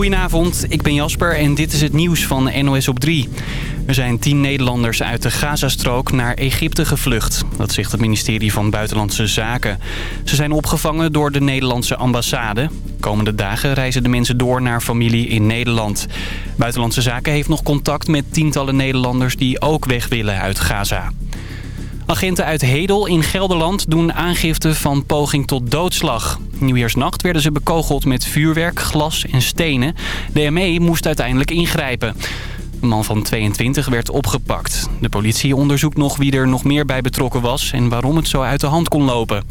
Goedenavond, ik ben Jasper en dit is het nieuws van NOS op 3. Er zijn tien Nederlanders uit de Gazastrook naar Egypte gevlucht. Dat zegt het ministerie van Buitenlandse Zaken. Ze zijn opgevangen door de Nederlandse ambassade. Komende dagen reizen de mensen door naar familie in Nederland. Buitenlandse Zaken heeft nog contact met tientallen Nederlanders die ook weg willen uit Gaza. Agenten uit Hedel in Gelderland doen aangifte van poging tot doodslag. Nieuwjaarsnacht werden ze bekogeld met vuurwerk, glas en stenen. De ME moest uiteindelijk ingrijpen. Een man van 22 werd opgepakt. De politie onderzoekt nog wie er nog meer bij betrokken was en waarom het zo uit de hand kon lopen.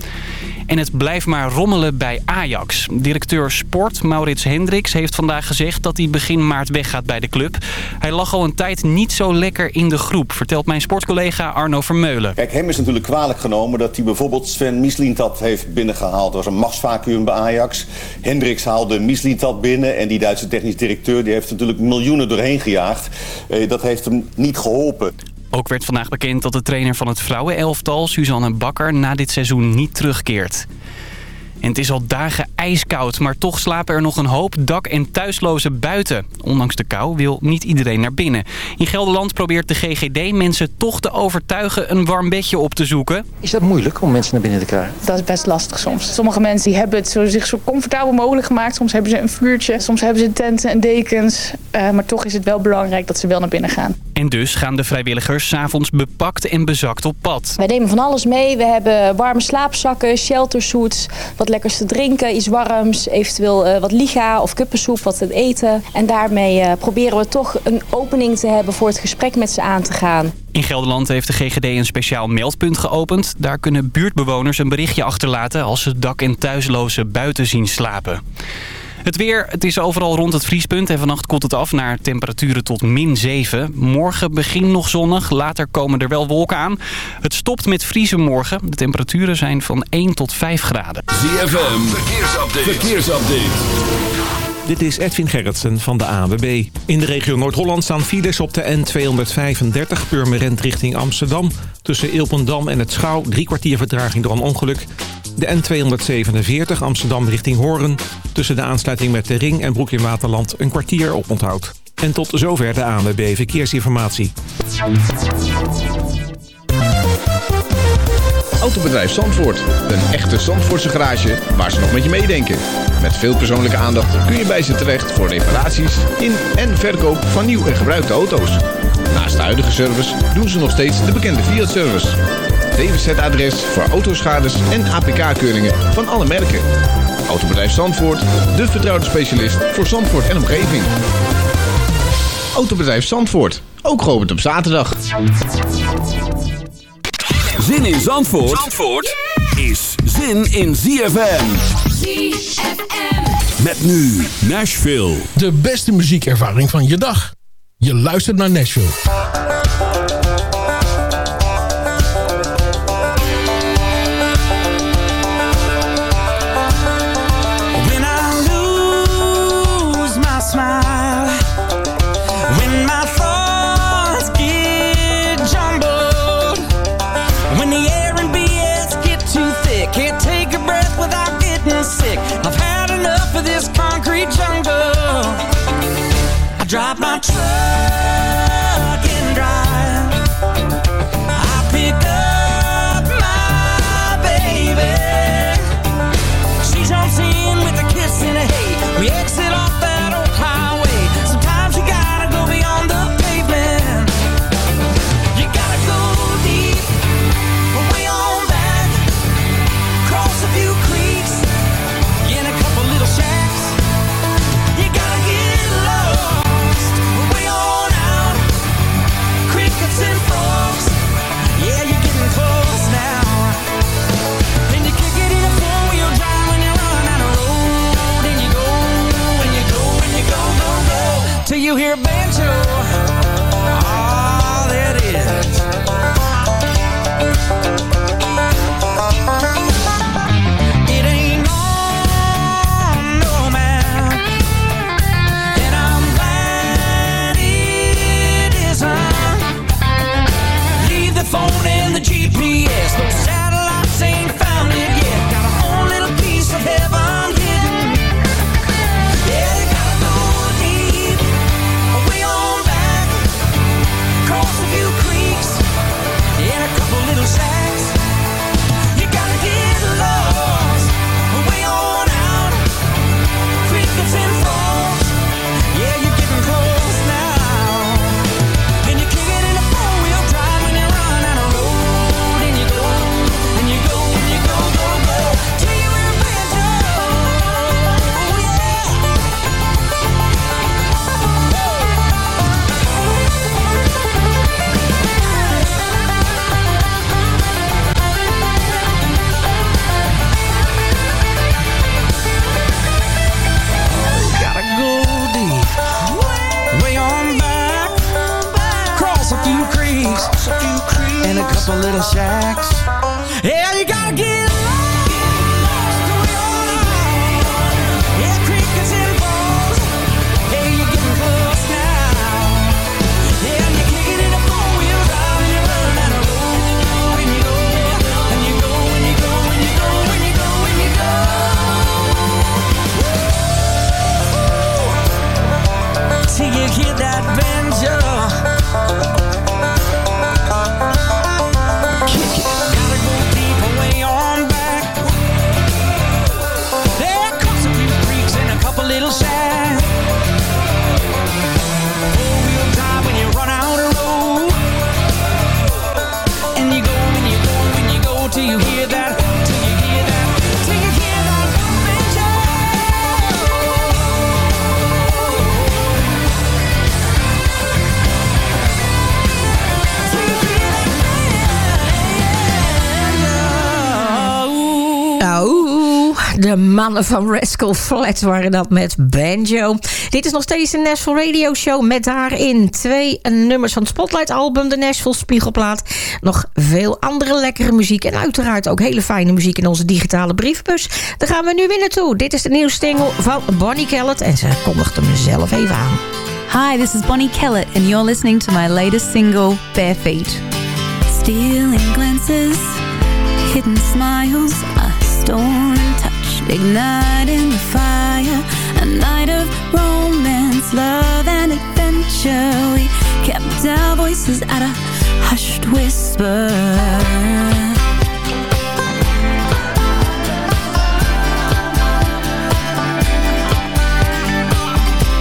En het blijft maar rommelen bij Ajax. Directeur Sport Maurits Hendricks heeft vandaag gezegd dat hij begin maart weggaat bij de club. Hij lag al een tijd niet zo lekker in de groep, vertelt mijn sportcollega Arno Vermeulen. Kijk, hem is natuurlijk kwalijk genomen dat hij bijvoorbeeld Sven Mislintat heeft binnengehaald. Dat was een machtsvacuum bij Ajax. Hendricks haalde Mislintat binnen en die Duitse technisch directeur die heeft natuurlijk miljoenen doorheen gejaagd. Eh, dat heeft hem niet geholpen. Ook werd vandaag bekend dat de trainer van het vrouwenelftal, Suzanne Bakker, na dit seizoen niet terugkeert. En het is al dagen ijskoud, maar toch slapen er nog een hoop dak- en thuislozen buiten. Ondanks de kou wil niet iedereen naar binnen. In Gelderland probeert de GGD mensen toch te overtuigen een warm bedje op te zoeken. Is dat moeilijk om mensen naar binnen te krijgen? Dat is best lastig soms. Sommige mensen die hebben het zo, zich zo comfortabel mogelijk gemaakt. Soms hebben ze een vuurtje, soms hebben ze tenten en dekens. Uh, maar toch is het wel belangrijk dat ze wel naar binnen gaan. En dus gaan de vrijwilligers s'avonds bepakt en bezakt op pad. Wij nemen van alles mee. We hebben warme slaapzakken, sheltersuits, wat lekkers te drinken, iets warms, eventueel uh, wat liga of kuppensoep, wat te eten. En daarmee uh, proberen we toch een opening te hebben voor het gesprek met ze aan te gaan. In Gelderland heeft de GGD een speciaal meldpunt geopend. Daar kunnen buurtbewoners een berichtje achterlaten als ze dak- en thuislozen buiten zien slapen. Het weer, het is overal rond het vriespunt en vannacht koelt het af naar temperaturen tot min 7. Morgen begin nog zonnig, later komen er wel wolken aan. Het stopt met vriezen morgen. De temperaturen zijn van 1 tot 5 graden. ZFM, verkeersupdate. verkeersupdate. Dit is Edwin Gerritsen van de AWB. In de regio Noord-Holland staan files op de N235 Purmerend richting Amsterdam. Tussen Ilpendam en het Schouw drie kwartier vertraging door een ongeluk. De N247 Amsterdam richting Hoorn. Tussen de aansluiting met de Ring en Broek in Waterland een kwartier op onthoud. En tot zover de ANWB Verkeersinformatie. Autobedrijf Zandvoort. Een echte Zandvoortse garage waar ze nog met je meedenken. Met veel persoonlijke aandacht kun je bij ze terecht voor reparaties in en verkoop van nieuw en gebruikte auto's. Naast de huidige service doen ze nog steeds de bekende Fiat-service. DWZ-adres voor autoschades en APK-keuringen van alle merken. Autobedrijf Zandvoort, de vertrouwde specialist voor Zandvoort en omgeving. Autobedrijf Zandvoort, ook geopend op zaterdag. Zin in Zandvoort, Zandvoort is zin in ZFM. ZFM. Met nu Nashville. De beste muziekervaring van je dag. Je luistert naar Nashville. 你唱的。little shacks. mannen van Rascal Flat waren dat met banjo. Dit is nog steeds de Nashville Radio Show met daarin twee nummers van het Spotlight album, de Nashville Spiegelplaat. Nog veel andere lekkere muziek en uiteraard ook hele fijne muziek in onze digitale briefbus. Daar gaan we nu weer toe. Dit is de nieuwe single van Bonnie Kellett en ze kondigt hem zelf even aan. Hi, this is Bonnie Kellett and you're listening to my latest single, Bare Feet. Stealing glances, hidden smiles, a storm igniting the fire. A night of romance, love, and adventure. We kept our voices at a hushed whisper.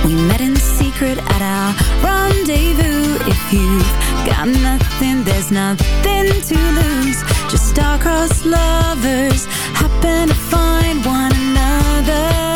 We met in secret at our rendezvous. If you've got nothing, there's nothing to lose. Just star-crossed lovers happen to find one another.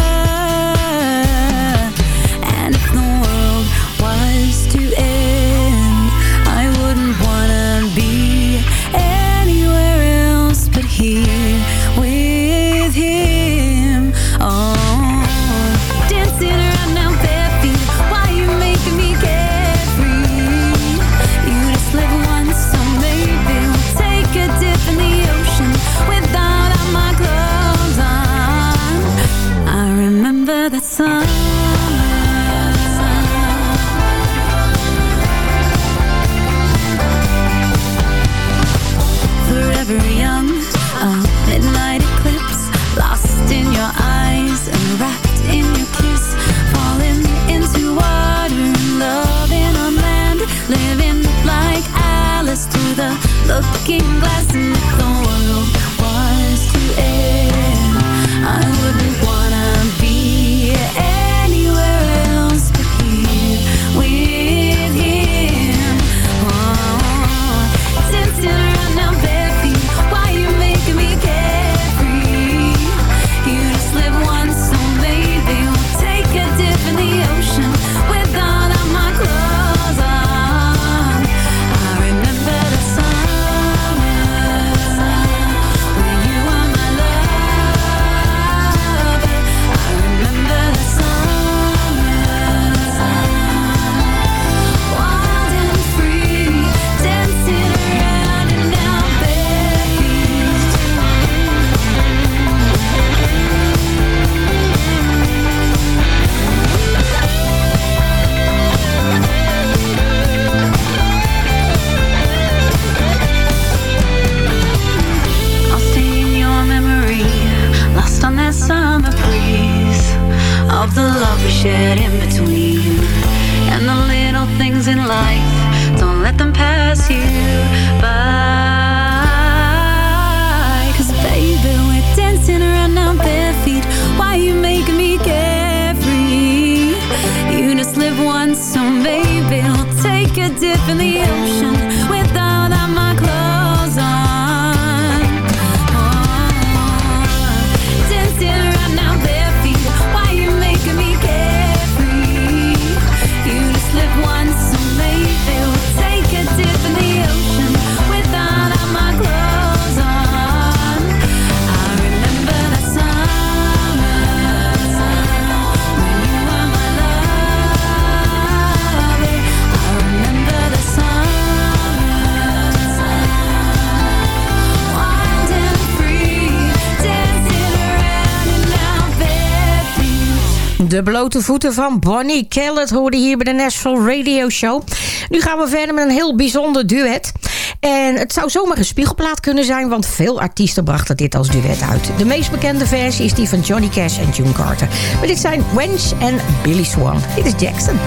Blote voeten van Bonnie Kellett hoorde hier bij de Nashville Radio Show. Nu gaan we verder met een heel bijzonder duet. En het zou zomaar een spiegelplaat kunnen zijn... want veel artiesten brachten dit als duet uit. De meest bekende versie is die van Johnny Cash en June Carter. Maar dit zijn Wench en Billy Swan. Dit is Jackson.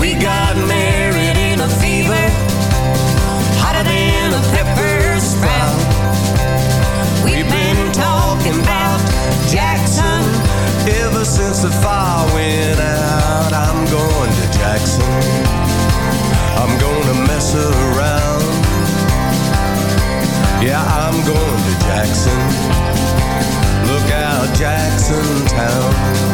We got married in a fever, hotter than a pepper sprout. We've been talking about since the fire went out. I'm going to Jackson. I'm gonna mess around. Yeah, I'm going to Jackson. Look out, Jackson Town.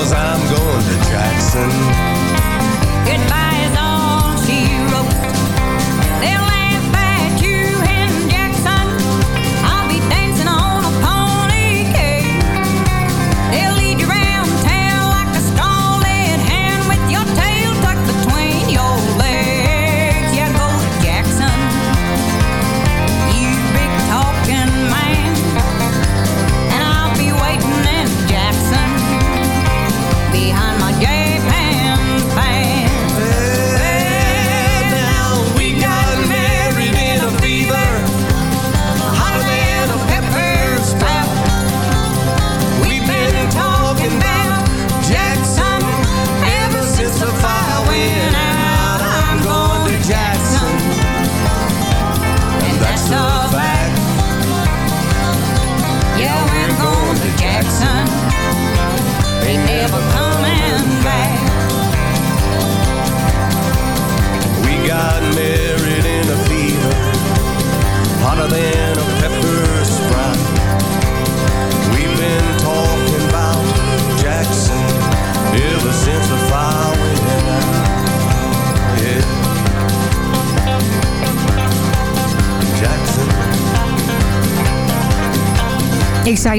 Cause I'm going to Jackson. Goodbye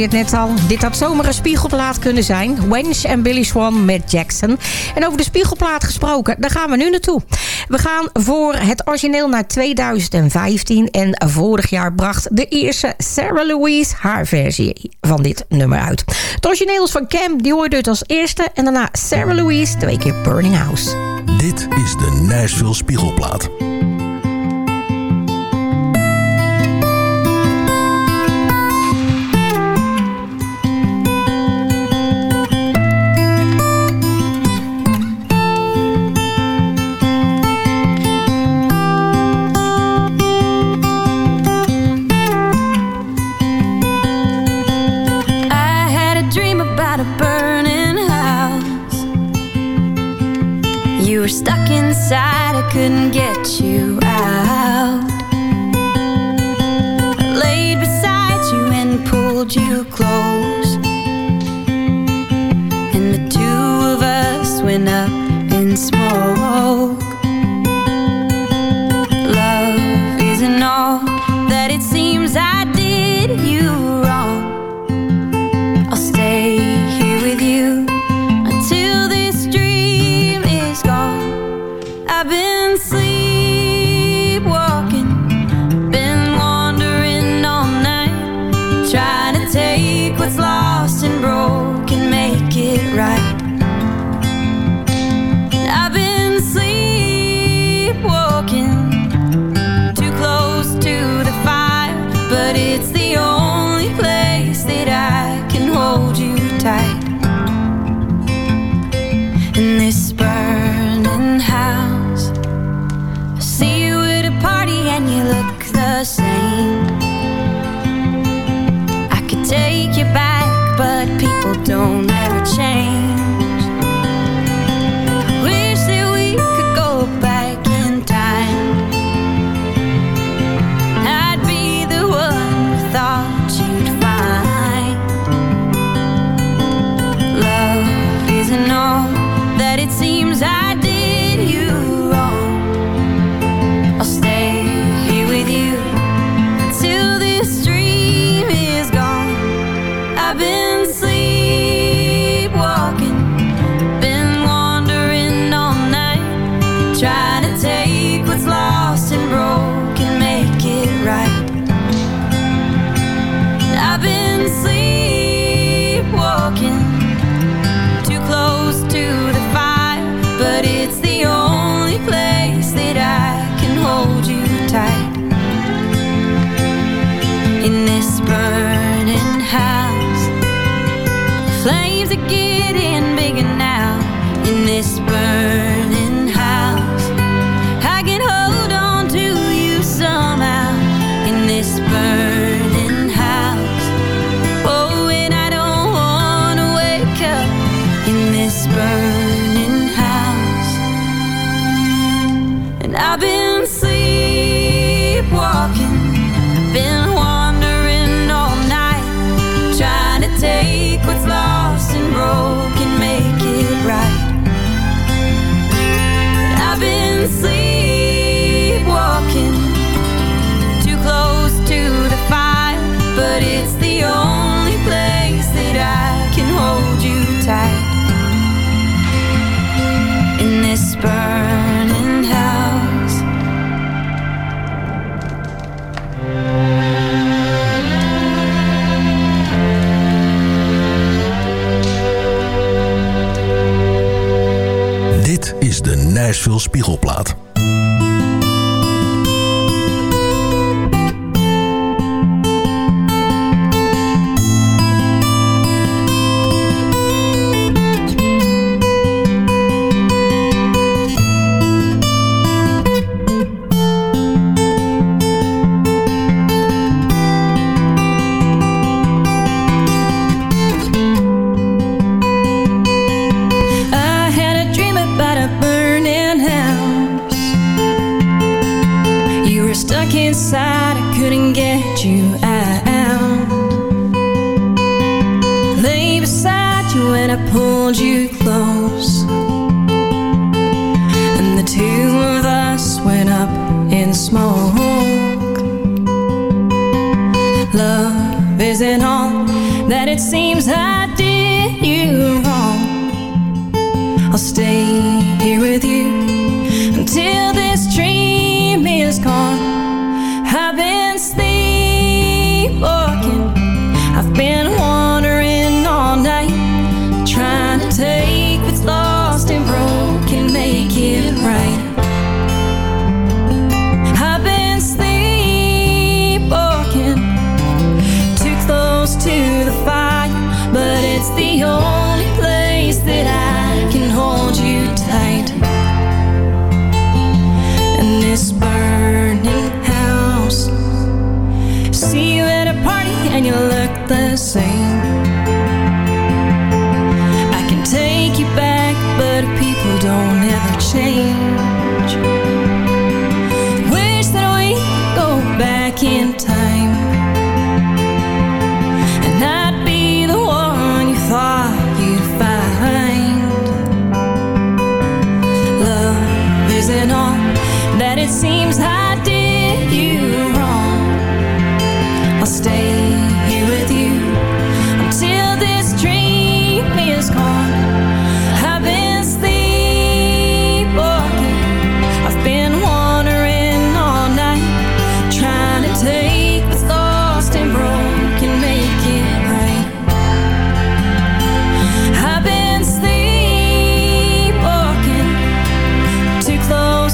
Zei het net al, dit had zomaar een spiegelplaat kunnen zijn. Wench en Billy Swan met Jackson. En over de spiegelplaat gesproken, daar gaan we nu naartoe. We gaan voor het origineel naar 2015. En vorig jaar bracht de Ierse Sarah Louise haar versie van dit nummer uit. Het origineel is van Cam, die hoorde het als eerste. En daarna Sarah Louise, twee keer Burning House. Dit is de Nashville Spiegelplaat. Couldn't get you out. I laid beside you and pulled you close. And the two of us went up in smoke. Veel Spiegelplaat. I pulled you close. And the two of us went up in smoke. Love isn't all that it seems. I did you wrong. I'll stay here with you.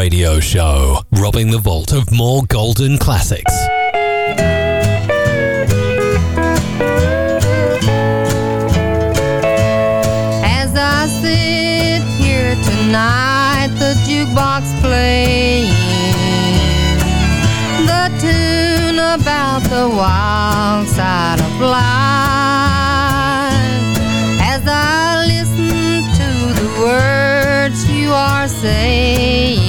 Radio Show, robbing the vault of more golden classics. As I sit here tonight, the jukebox playing the tune about the wild side of life. As I listen to the words you are saying,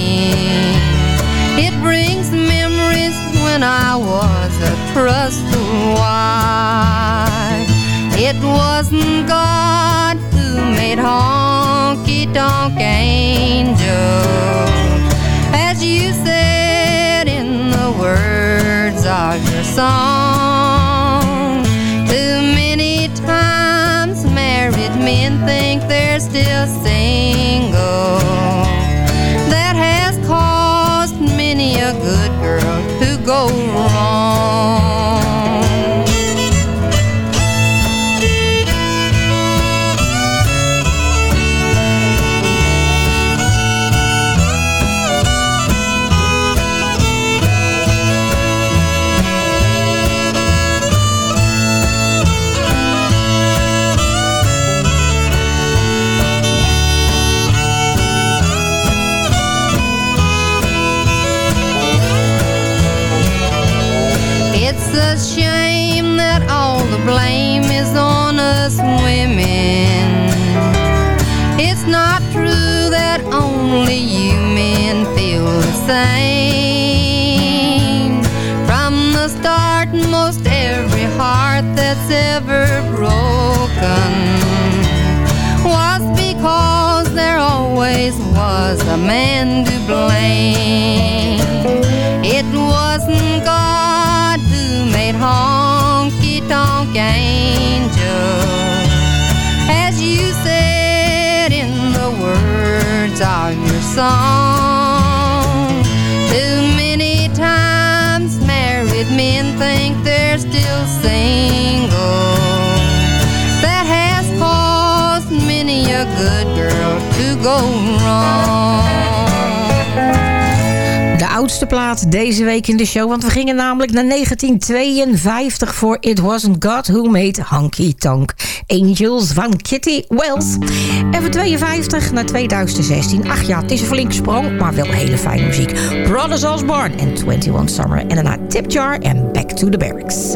brings memories when I was a trustful wife. It wasn't God who made honky tonk angels, as you said in the words of your song. Too many times married men think they're still single. Go wrong. It's not true that only you men feel the same. From the start, most every heart that's ever broken was because there always was a man to blame. It wasn't God who made honky tonk angels, of your song. Too many times married men think they're still single. That has caused many a good girl to go wrong. Oudste plaat deze week in de show. Want we gingen namelijk naar 1952 voor It Wasn't God Who Made Honky Tonk Angels van Kitty Wells. En van 52 naar 2016. Ach ja, het is een flinke sprong, maar wel hele fijne muziek. Brothers Osborne en 21 Summer. En daarna Tip Jar en Back to the Barracks.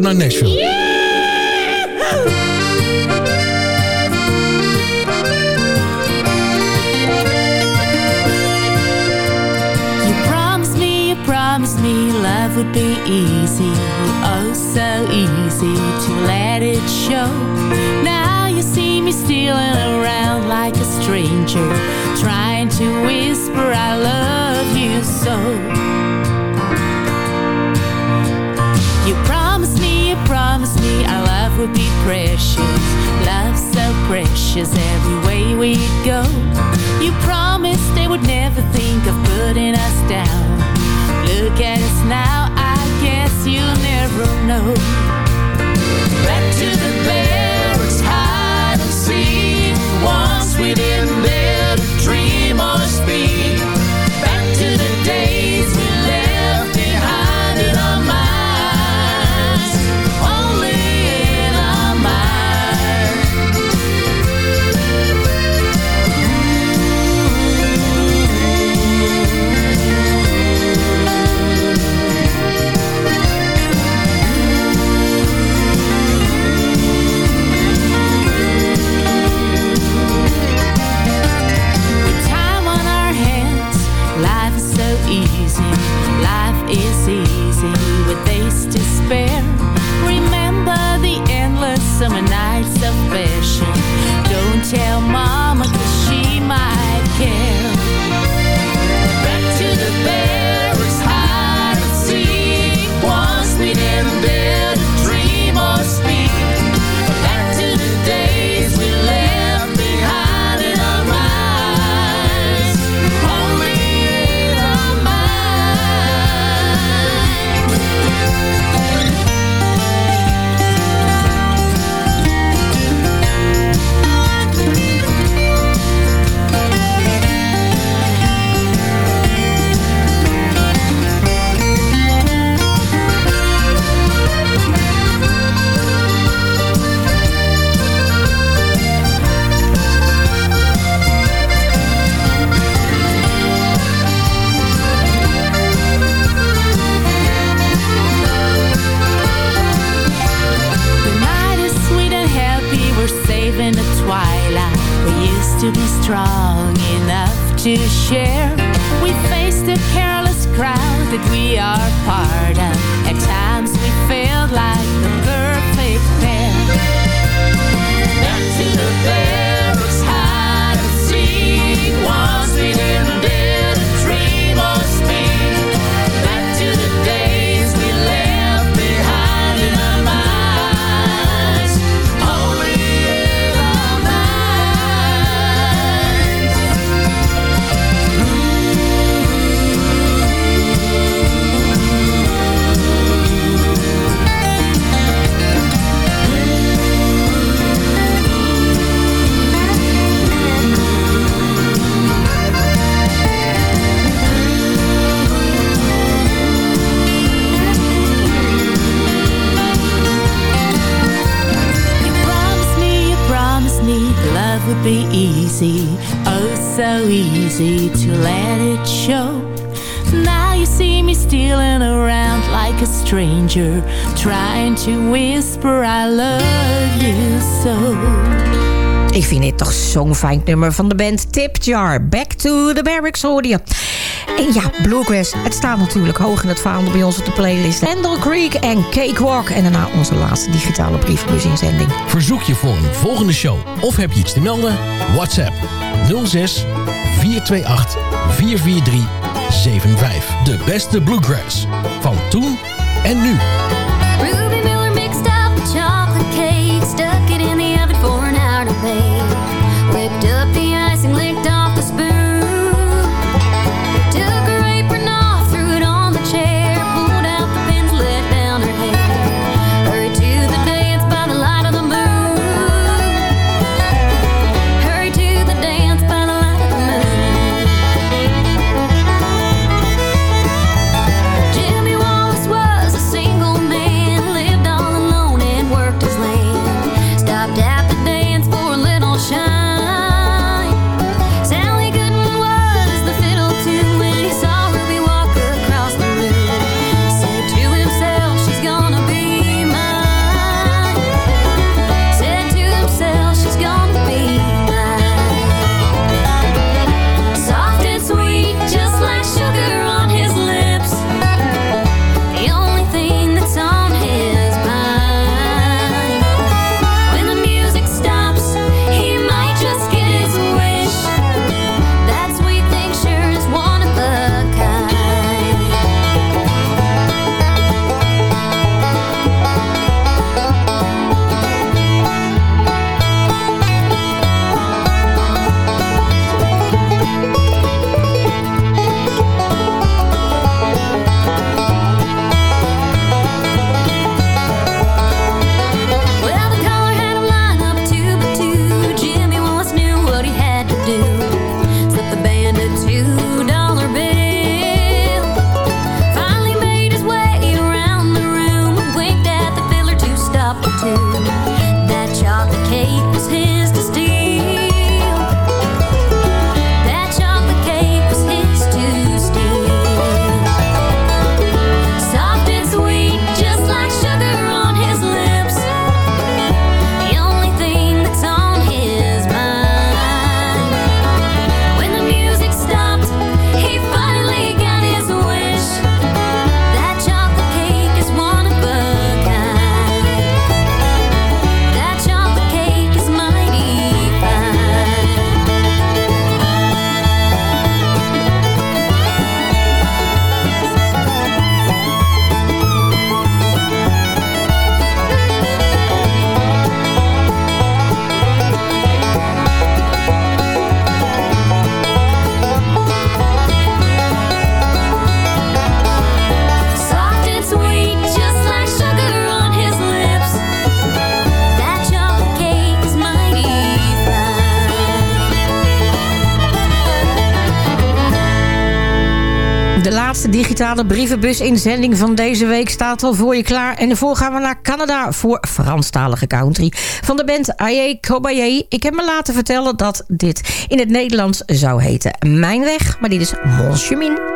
Luistert naar Nashville. You promised me, you promised me love would be easy, oh so easy to let it show. Now you see me stealing around like a stranger, trying to whisper I love you so. You promised would be precious, love so precious every way we go. You promised they would never think of putting us down. Look at us now, I guess you'll never know. Back to the barracks, hide and seek. Once we didn't dare to dream or speak. Back to the days whisper I love you so. Ik vind dit toch zo'n fijn nummer van de band Tip Jar. Back to the Barracks hoorde je. En ja, Bluegrass, het staat natuurlijk hoog in het vaandel bij ons op de playlist. Handle Creek en Cakewalk. En daarna onze laatste digitale brievenbusinzending. Verzoek je voor een volgende show of heb je iets te melden? WhatsApp 06 428 443 75. De beste Bluegrass van toen en nu. Digitale brievenbus-inzending van deze week staat al voor je klaar. En daarvoor gaan we naar Canada voor Franstalige country. Van de band Aye Kobaye. Ik heb me laten vertellen dat dit in het Nederlands zou heten Mijn Weg. Maar dit is Mon Chemin.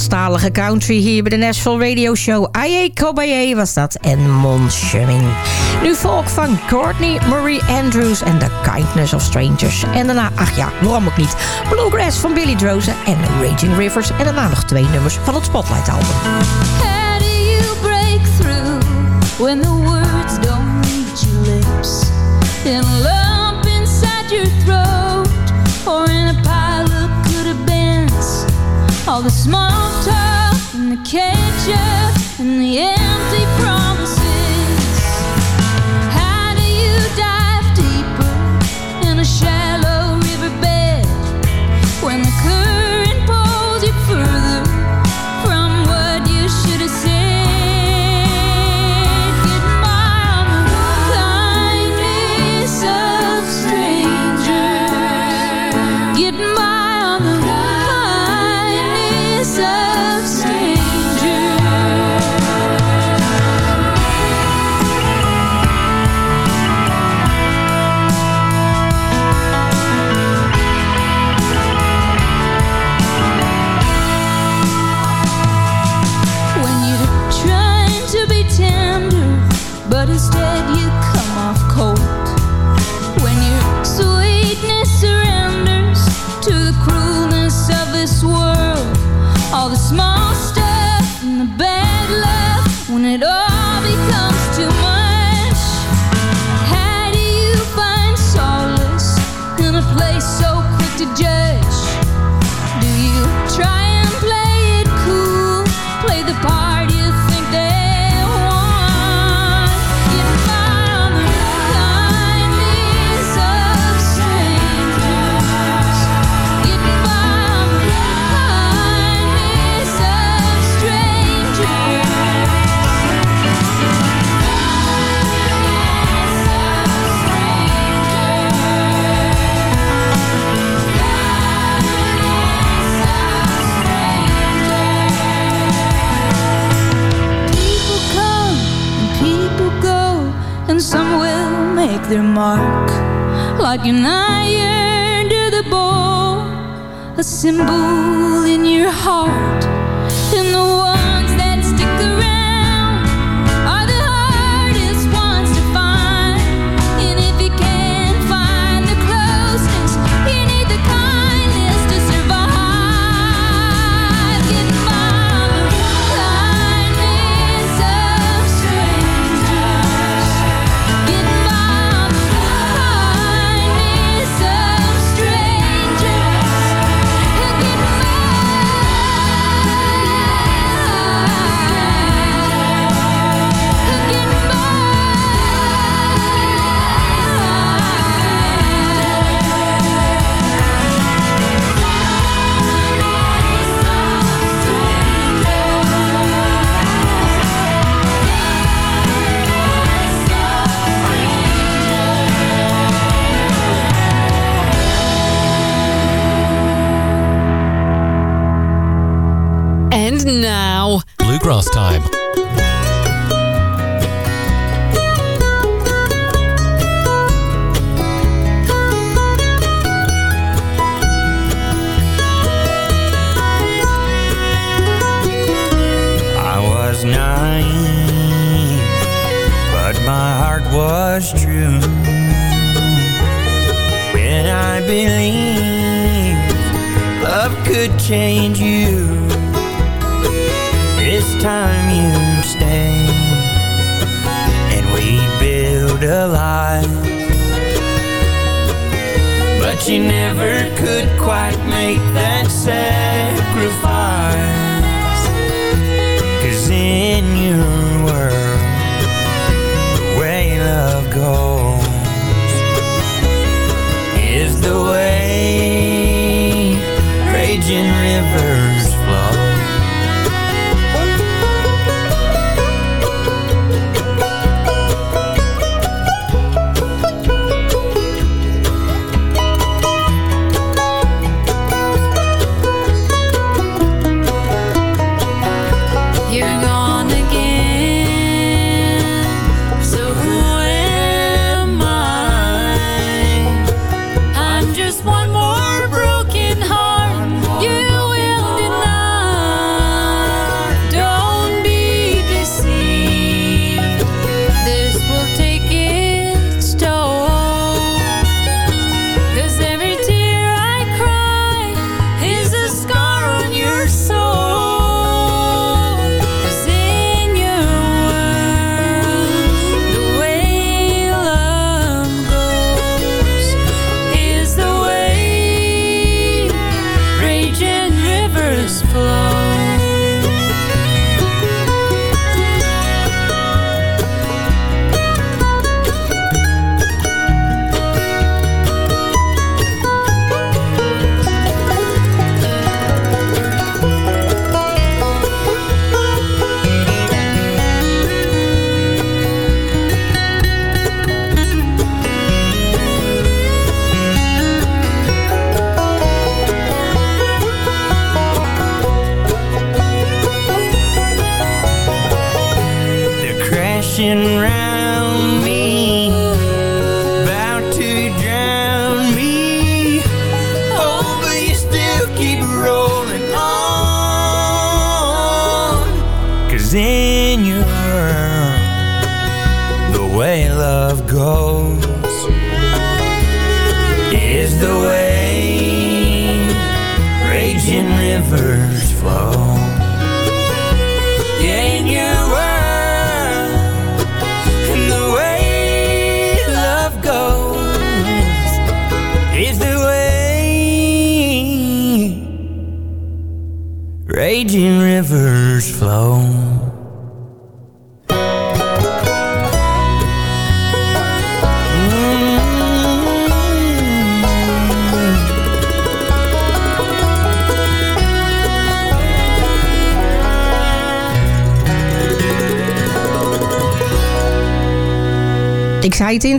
Franstalige country hier bij de Nashville Radio Show. Aye Kobaye was dat en Mon Chemin. Nu volk van Courtney Marie Andrews en The Kindness of Strangers. En daarna, ach ja, waarom ook niet, Bluegrass van Billy Drozen en Raging Rivers. En daarna nog twee nummers van het Spotlight album. How do you break through when the words don't reach your lips? In All the small talk and the catch up and the empty günler. Rivers flow.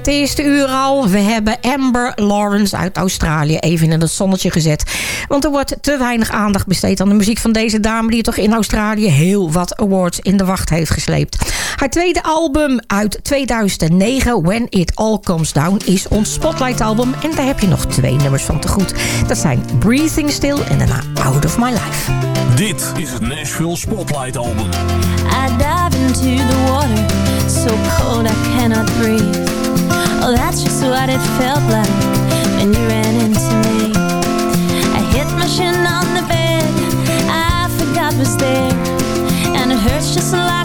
het eerste uur al. We hebben Amber Lawrence uit Australië even in het zonnetje gezet. Want er wordt te weinig aandacht besteed aan de muziek van deze dame... die toch in Australië heel wat awards in de wacht heeft gesleept. Haar tweede album uit 2009, When It All Comes Down... is ons Spotlight-album en daar heb je nog twee nummers van te goed. Dat zijn Breathing Still en daarna Out of My Life. Dit is het Nashville Spotlight-album. I dive into the water, so cold I cannot breathe. Well, that's just what it felt like when you ran into me. I hit my shin on the bed, I forgot was there, and it hurts just like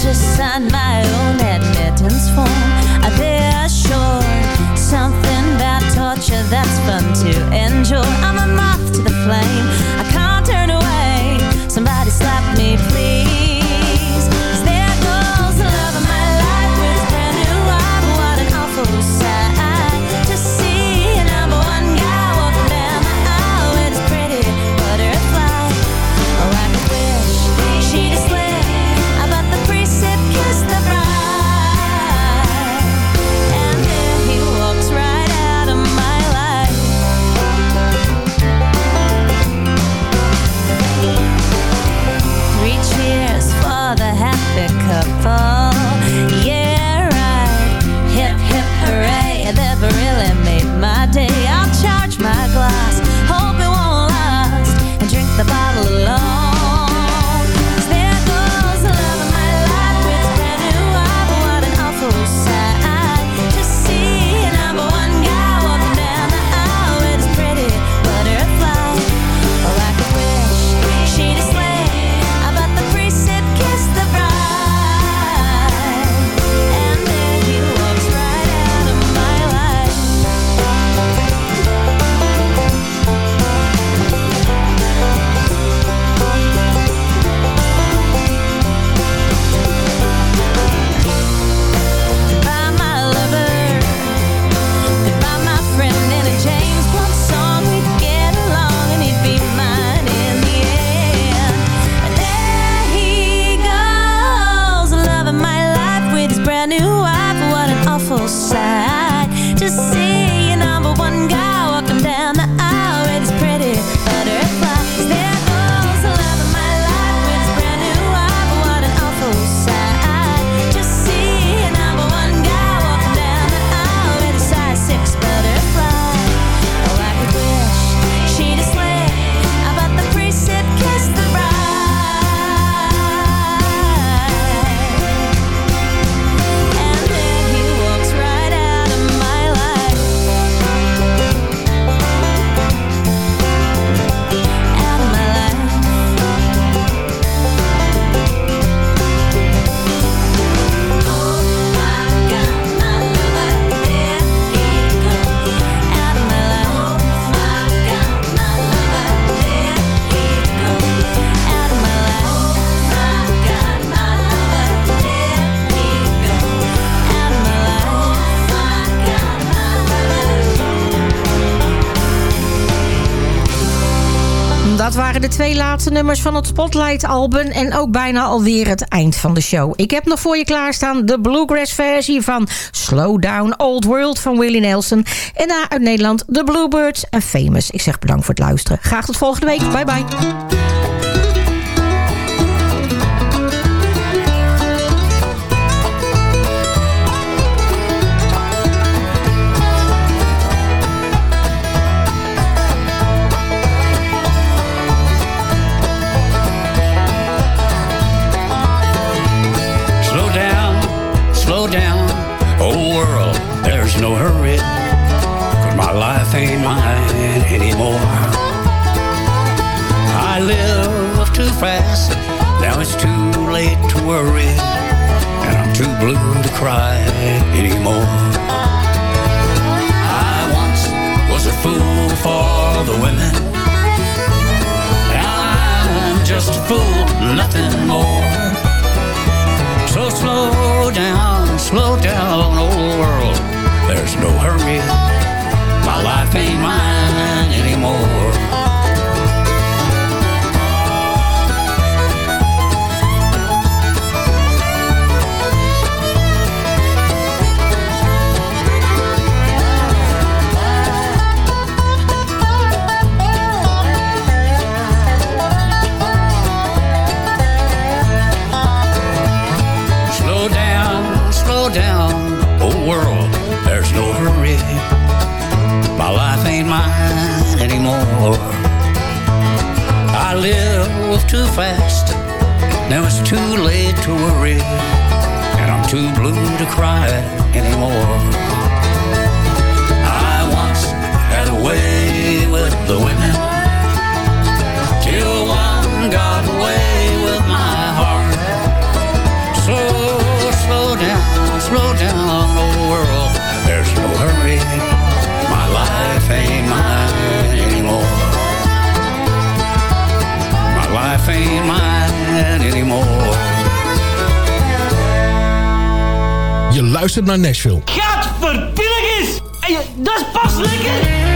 just signed my own form. I torture that's fun to enjoy. I'm a moth to the flame. Twee laatste nummers van het Spotlight-album... en ook bijna alweer het eind van de show. Ik heb nog voor je klaarstaan de bluegrass-versie van Slow Down Old World van Willie Nelson... en na uit Nederland de Bluebirds en Famous. Ik zeg bedankt voor het luisteren. Graag tot volgende week. Bye bye. Ain't mine anymore. I live too fast, now it's too late to worry. And I'm too blue to cry anymore. I once was a fool for the women. Now I'm just a fool, nothing more. So slow down, slow down, old world. There's no hurry. My life ain't mine anymore. Ain't mine anymore. I live too fast, now it's too late to worry, and I'm too blue to cry anymore. Life ain't mine anymore. Je luistert naar Nashville. Gadverpilligis! En je- Dat is pas lekker!